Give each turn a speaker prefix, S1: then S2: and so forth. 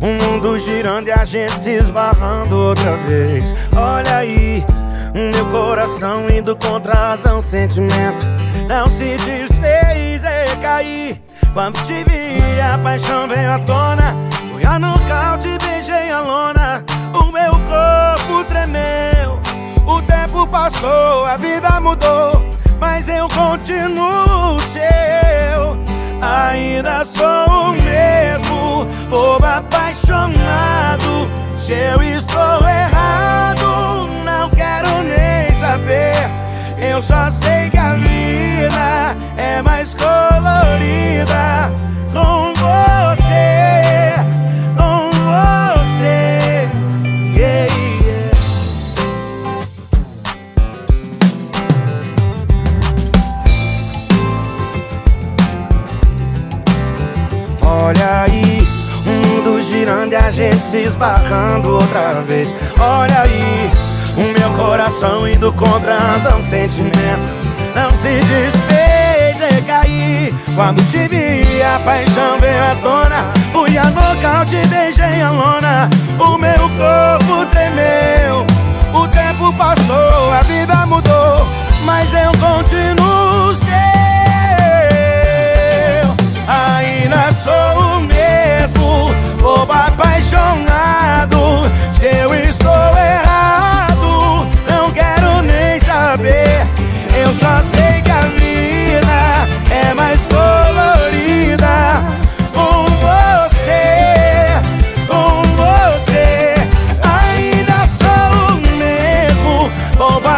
S1: mundo girando e a gente se esbarrando outra vez. Olha aí, meu coração indo contra a razão, sentimento não se desfez e caí. Quando te vi, a paixão veio à tona. Fui a nocaute, beijei a lona. O meu corpo tremeu. O tempo passou, a vida mudou. Mas eu continuo seu. Ainda sou Eu só sei que a vida é mais colorida com você, com você. Olha aí, o mundo girando e a gente se esbarrando outra vez. Olha aí, coração indo contra a razão, sentimento não se desfez caí. Quando te vi, a paixão veio à tona. Fui a nocaute, beijei a lona. O meu corpo. Boba